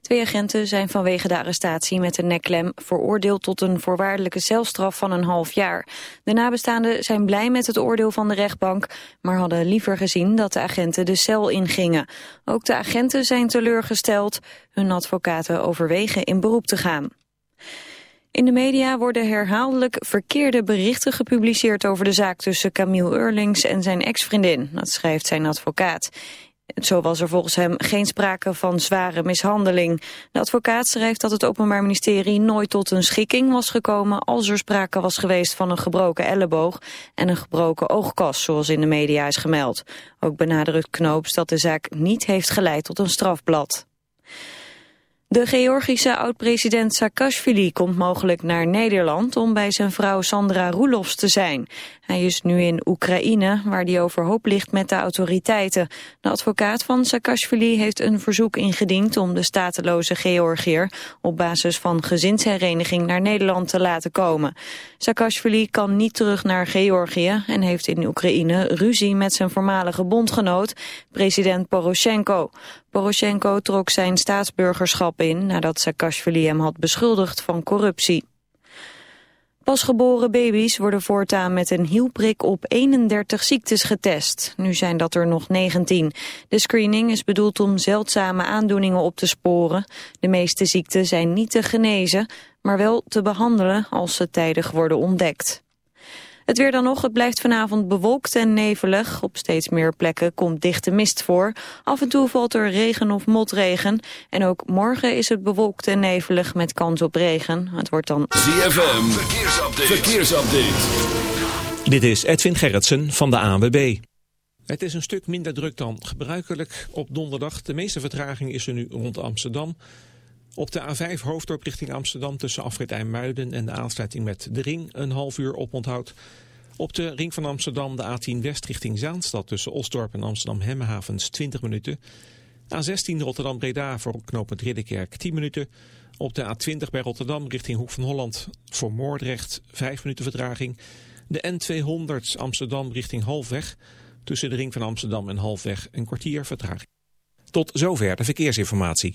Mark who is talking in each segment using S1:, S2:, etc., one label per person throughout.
S1: Twee agenten zijn vanwege de arrestatie met een nekklem veroordeeld tot een voorwaardelijke celstraf van een half jaar. De nabestaanden zijn blij met het oordeel van de rechtbank, maar hadden liever gezien dat de agenten de cel ingingen. Ook de agenten zijn teleurgesteld. Hun advocaten overwegen in beroep te gaan. In de media worden herhaaldelijk verkeerde berichten gepubliceerd over de zaak tussen Camille Eurlings en zijn ex-vriendin. Dat schrijft zijn advocaat. Zo was er volgens hem geen sprake van zware mishandeling. De advocaat schrijft dat het Openbaar Ministerie nooit tot een schikking was gekomen als er sprake was geweest van een gebroken elleboog en een gebroken oogkas, zoals in de media is gemeld. Ook benadrukt Knoops dat de zaak niet heeft geleid tot een strafblad. De Georgische oud-president Saakashvili komt mogelijk naar Nederland om bij zijn vrouw Sandra Roelofs te zijn. Hij is nu in Oekraïne, waar hij overhoop ligt met de autoriteiten. De advocaat van Saakashvili heeft een verzoek ingediend om de stateloze Georgiër op basis van gezinshereniging naar Nederland te laten komen. Saakashvili kan niet terug naar Georgië en heeft in Oekraïne ruzie met zijn voormalige bondgenoot, president Poroshenko. Poroshenko trok zijn staatsburgerschap in nadat Saakashvili hem had beschuldigd van corruptie. Pasgeboren baby's worden voortaan met een hielprik op 31 ziektes getest. Nu zijn dat er nog 19. De screening is bedoeld om zeldzame aandoeningen op te sporen. De meeste ziekten zijn niet te genezen, maar wel te behandelen als ze tijdig worden ontdekt. Het weer dan nog, het blijft vanavond bewolkt en nevelig. Op steeds meer plekken komt dichte mist voor. Af en toe valt er regen of motregen. En ook morgen is het bewolkt en nevelig met kans op regen. Het wordt dan...
S2: ZFM, verkeersupdate. verkeersupdate.
S3: Dit is Edwin Gerritsen van de ANWB. Het is een stuk minder druk dan gebruikelijk op donderdag. De meeste vertraging is er nu rond Amsterdam... Op de A5 hoofddorp richting Amsterdam tussen Afrit IJmuiden en de aansluiting met de Ring een half uur oponthoud. Op de Ring van Amsterdam de A10 West richting Zaanstad tussen Osdorp en Amsterdam Hemmenhavens 20 minuten. A16 Rotterdam-Breda voor knooppunt Ridderkerk 10 minuten. Op de A20 bij Rotterdam richting Hoek van Holland voor Moordrecht 5 minuten vertraging. De N200 Amsterdam richting Halfweg tussen de Ring van Amsterdam en Halfweg een kwartier vertraging. Tot zover de verkeersinformatie.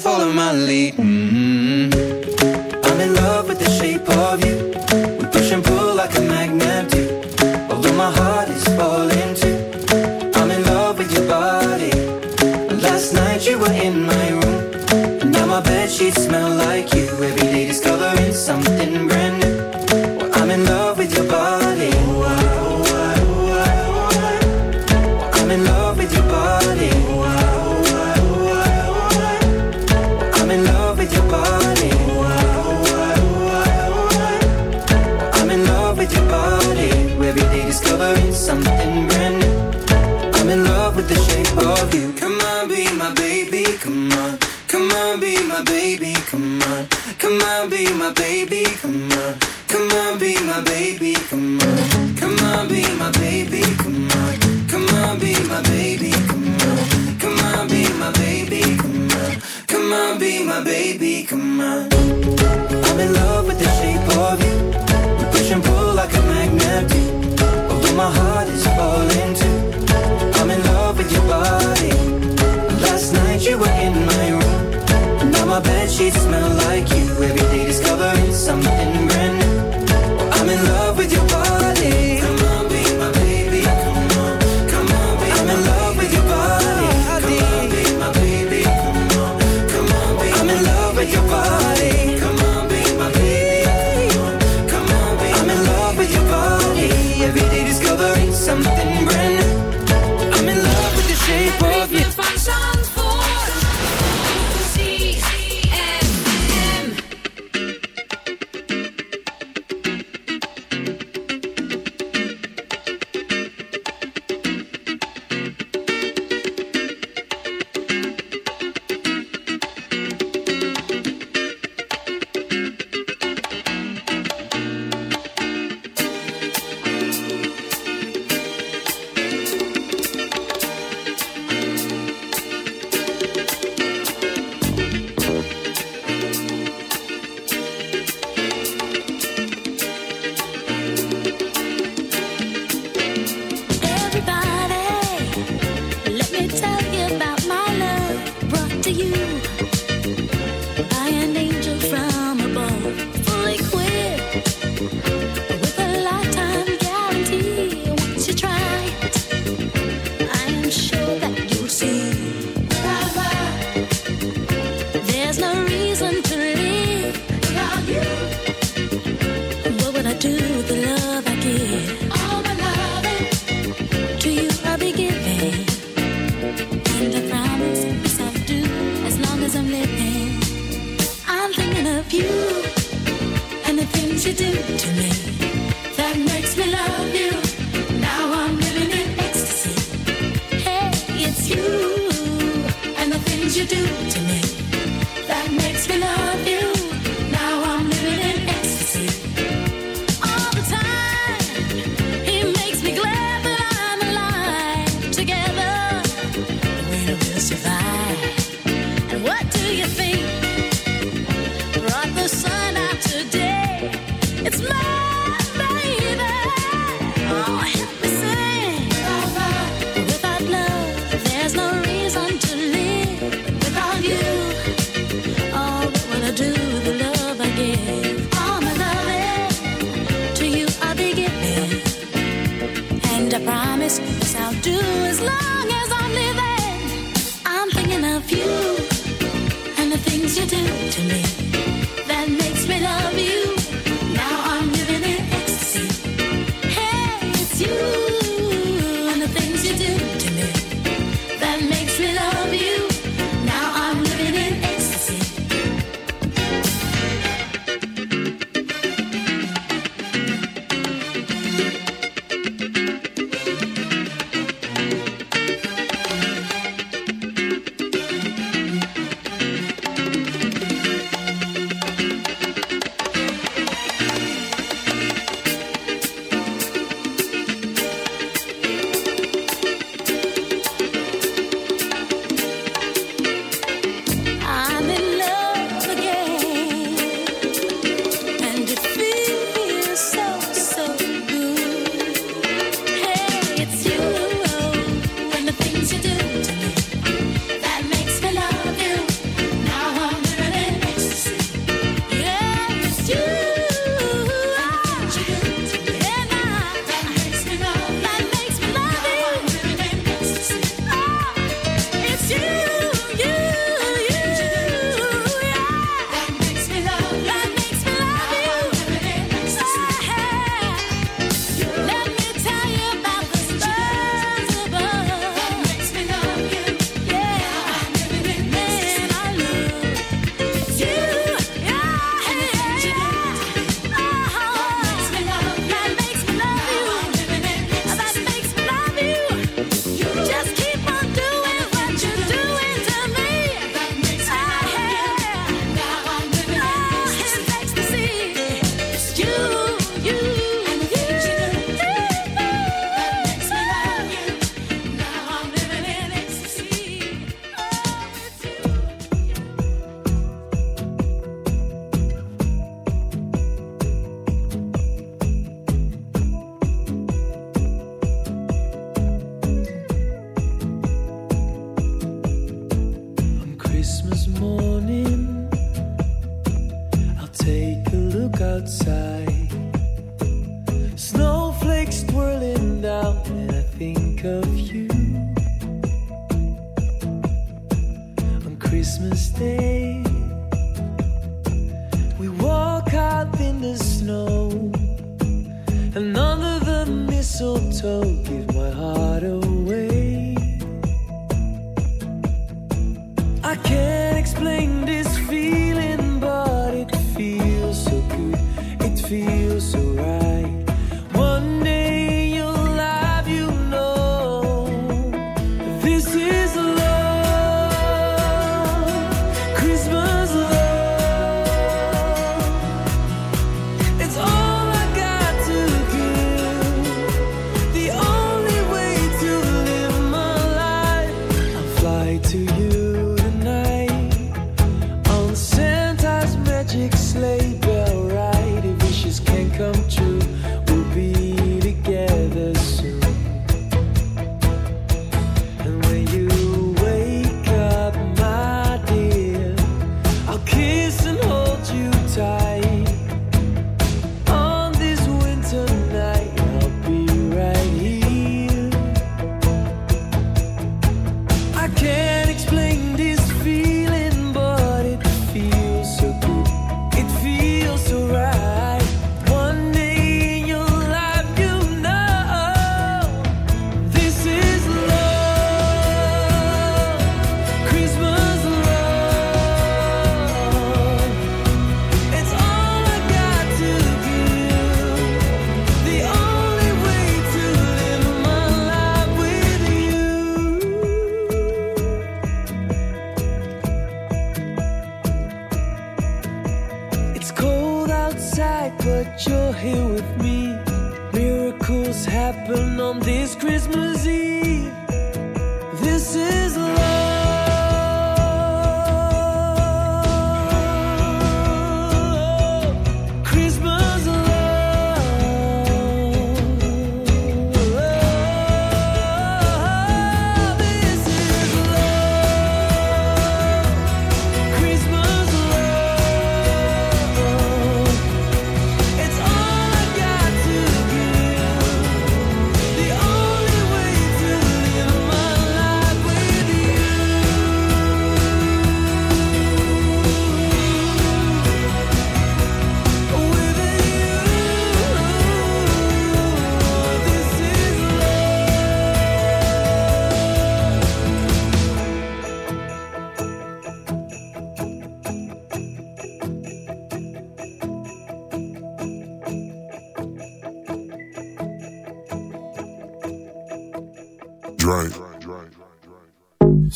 S4: follow my lead. Mm -hmm.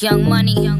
S5: Young money, young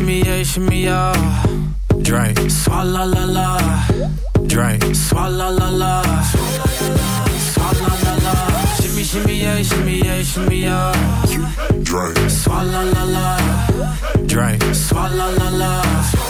S6: shimmy, yeah, shimmy, yeah. Drink, swalla la la. Drink, swalla la la. Swalla la la. Shimmy, shimmy, yeah, shimmy, yeah, shimmy, yeah.
S7: Drake.
S6: Swalla la la. Drink, swalla la la.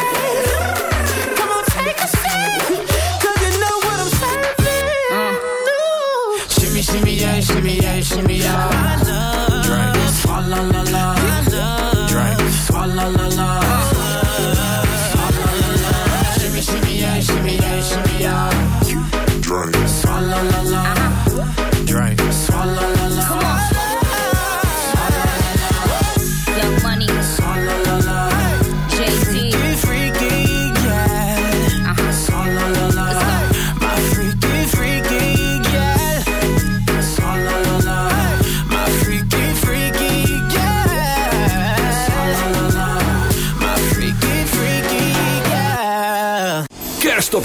S6: shimmy yeah, shimmy yeah, shimmy yeah. I love drinks. Swalla, la la la. I love
S7: drinks.
S6: Swalla, la la.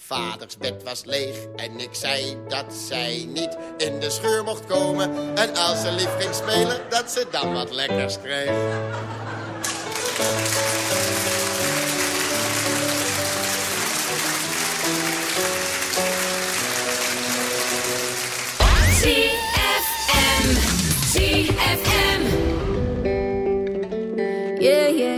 S8: Vaders bed was leeg en ik zei dat zij niet in de scheur mocht komen. En als ze lief ging spelen, dat ze dan wat lekkers kreeg.
S9: Yeah, yeah, yeah, yeah,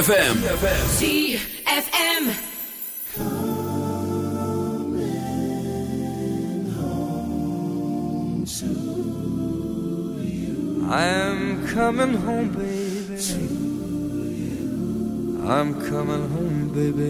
S2: ZFM.
S9: ZFM.
S10: I'm coming home, baby. I'm coming home, baby.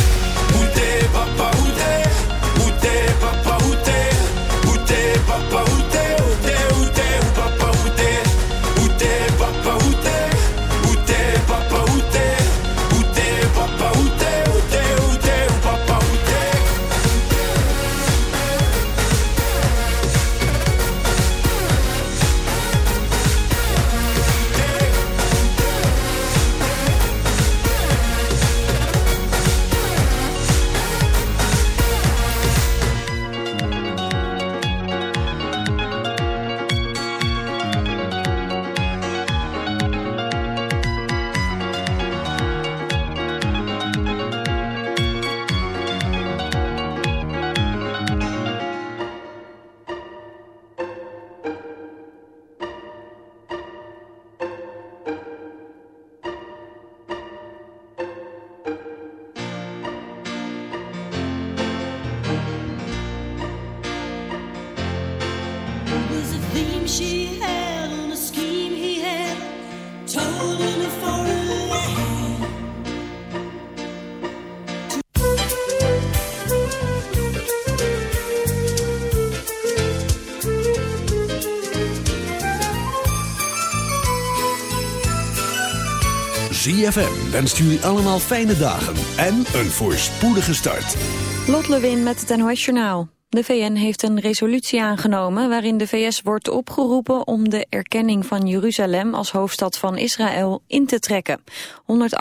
S2: wenst jullie allemaal fijne dagen en een voorspoedige start.
S1: Lot Lewin met het NOS Journaal. De VN heeft een resolutie aangenomen waarin de VS wordt opgeroepen om de erkenning van Jeruzalem als hoofdstad van Israël in te trekken. 100